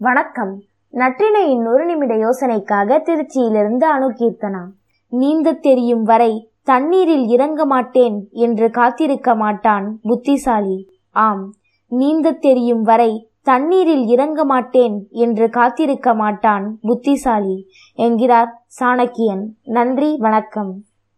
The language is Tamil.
வணக்கம். நற்றினையின் ஒரு நிமிட யோசனைக்காக திருச்சியிலிருந்து அணுகீர்த்தனா நீந்த தெரியும் வரை தண்ணீரில் இறங்க மாட்டேன் என்று காத்திருக்க மாட்டான் புத்திசாலி. ஆம் நீந்த தெரியும் வரை தண்ணீரில் இறங்க மாட்டேன் என்று காத்திருக்க மாட்டான் புத்திசாலி. என்கிறார் சாணக்கியன். நன்றி வணக்கம்.